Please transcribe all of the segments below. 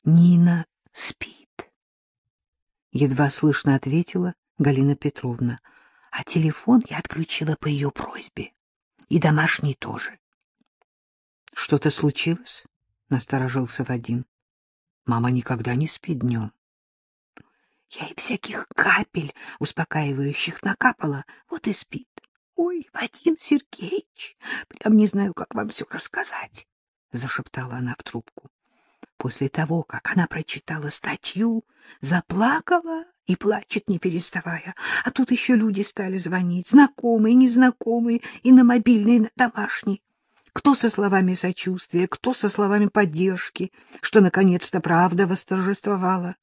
— Нина спит. Едва слышно ответила Галина Петровна. А телефон я отключила по ее просьбе. И домашний тоже. — Что-то случилось? — насторожился Вадим. — Мама никогда не спит днем. Я ей всяких капель успокаивающих накапала, вот и спит. Ой, Вадим Сергеевич, прям не знаю, как вам все рассказать, — зашептала она в трубку. После того, как она прочитала статью, заплакала и плачет, не переставая. А тут еще люди стали звонить, знакомые, незнакомые, и на мобильный, и на домашний. Кто со словами сочувствия, кто со словами поддержки, что наконец-то правда восторжествовала.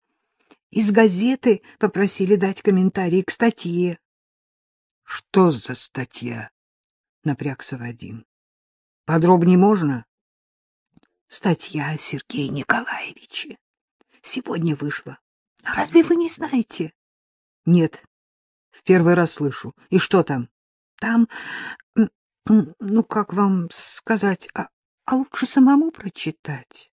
Из газеты попросили дать комментарий к статье. — Что за статья? — напрягся Вадим. — Подробнее можно? — Статья о Сергее Николаевиче. Сегодня вышла. Разве вы не знаете? — Нет, в первый раз слышу. И что там? — Там, ну, как вам сказать, а, а лучше самому прочитать.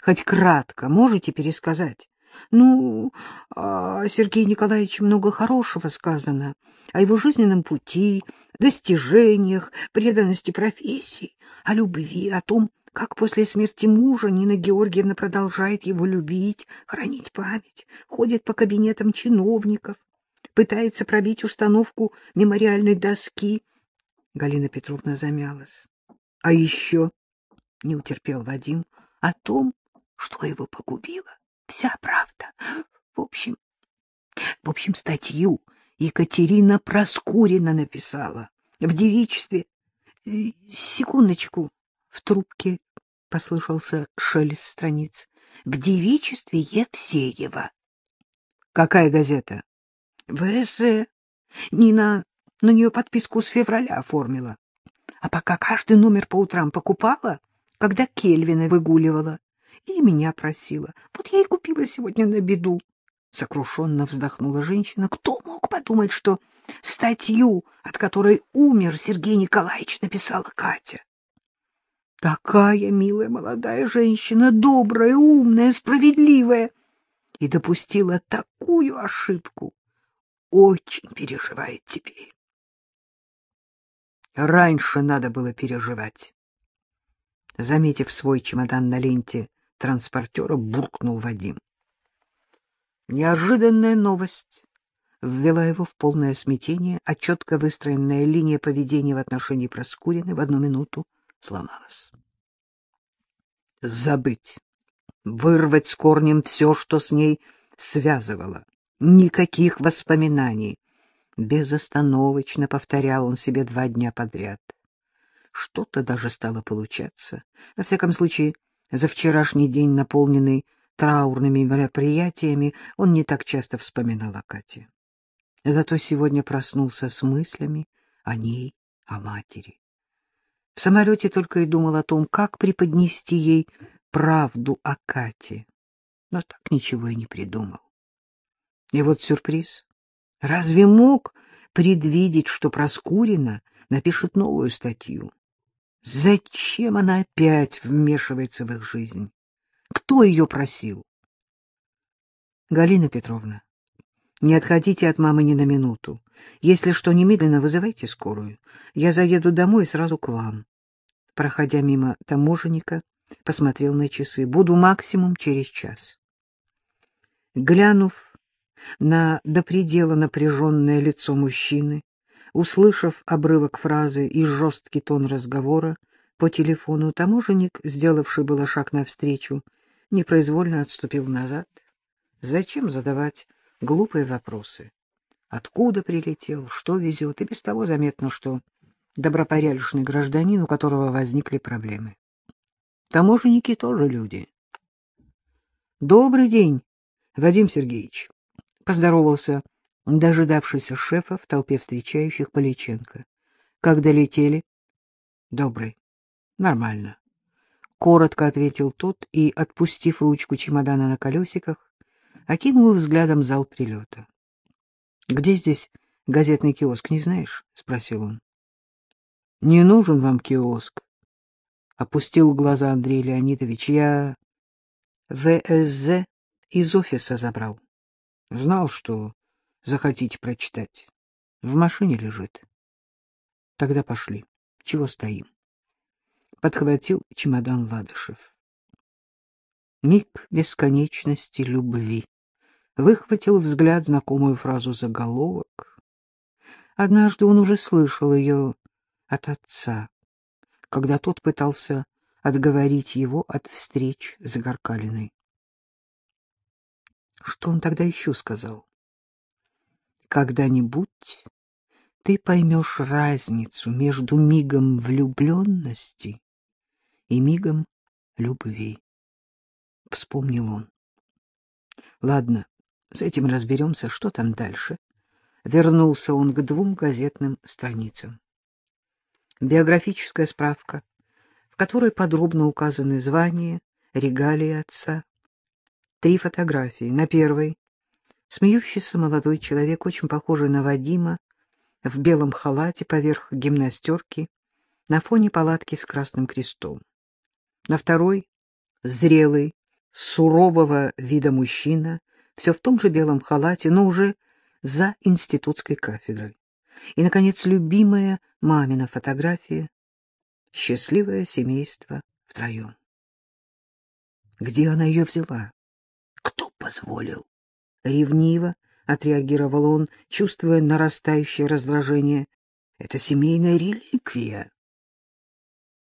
Хоть кратко можете пересказать? Ну, о Сергее Николаевиче много хорошего сказано, о его жизненном пути, достижениях, преданности профессии, о любви, о том, как после смерти мужа Нина Георгиевна продолжает его любить, хранить память, ходит по кабинетам чиновников, пытается пробить установку мемориальной доски. Галина Петровна замялась. А еще, не утерпел Вадим, о том, что его погубило вся правда. В общем, в общем, статью Екатерина Проскурина написала в девичестве. Секундочку, в трубке послышался шелест страниц. В девичестве Евсеева. Какая газета? ВС. Нина на нее подписку с февраля оформила. А пока каждый номер по утрам покупала, когда Кельвина выгуливала, и меня просила. Вот я и купила сегодня на беду. Сокрушенно вздохнула женщина. Кто мог подумать, что статью, от которой умер Сергей Николаевич, написала Катя? Такая милая молодая женщина, добрая, умная, справедливая. И допустила такую ошибку. Очень переживает теперь. Раньше надо было переживать. Заметив свой чемодан на ленте транспортера буркнул Вадим. Неожиданная новость ввела его в полное смятение, а четко выстроенная линия поведения в отношении Проскурины в одну минуту сломалась. Забыть, вырвать с корнем все, что с ней связывало. Никаких воспоминаний. Безостановочно повторял он себе два дня подряд. Что-то даже стало получаться. Во всяком случае, за вчерашний день, наполненный траурными мероприятиями, он не так часто вспоминал о Кате. Зато сегодня проснулся с мыслями о ней, о матери. В самолете только и думал о том, как преподнести ей правду о Кате, но так ничего и не придумал. И вот сюрприз. Разве мог предвидеть, что Проскурина напишет новую статью? Зачем она опять вмешивается в их жизнь? Кто ее просил? Галина Петровна, не отходите от мамы ни на минуту. Если что, немедленно вызывайте скорую. Я заеду домой и сразу к вам. Проходя мимо таможенника, посмотрел на часы. Буду максимум через час. Глянув на до предела напряженное лицо мужчины, Услышав обрывок фразы и жесткий тон разговора по телефону, таможенник, сделавший было шаг навстречу, непроизвольно отступил назад. Зачем задавать глупые вопросы? Откуда прилетел, что везет, и без того заметно, что добропорядочный гражданин, у которого возникли проблемы. Таможенники тоже люди. — Добрый день, Вадим Сергеевич, — поздоровался дожидавшийся шефа в толпе встречающих Поличенко. Как долетели? — Добрый. — Нормально. Коротко ответил тот и, отпустив ручку чемодана на колесиках, окинул взглядом зал прилета. — Где здесь газетный киоск, не знаешь? — спросил он. — Не нужен вам киоск. Опустил глаза Андрей Леонидович. Я ВСЗ из офиса забрал. Знал, что захотите прочитать. В машине лежит. Тогда пошли. Чего стоим? Подхватил чемодан Ладышев. Миг бесконечности любви. Выхватил взгляд знакомую фразу заголовок. Однажды он уже слышал ее от отца, когда тот пытался отговорить его от встреч с Горкалиной. Что он тогда еще сказал? Когда-нибудь ты поймешь разницу между мигом влюбленности и мигом любви. Вспомнил он. Ладно, с этим разберемся, что там дальше. Вернулся он к двум газетным страницам. Биографическая справка, в которой подробно указаны звания, регалии отца. Три фотографии. На первой смеющийся молодой человек, очень похожий на Вадима, в белом халате поверх гимнастерки, на фоне палатки с красным крестом. На второй — зрелый, сурового вида мужчина, все в том же белом халате, но уже за институтской кафедрой. И, наконец, любимая мамина фотография — счастливое семейство втроем. Где она ее взяла? Кто позволил? Ревниво отреагировал он, чувствуя нарастающее раздражение. Это семейная реликвия.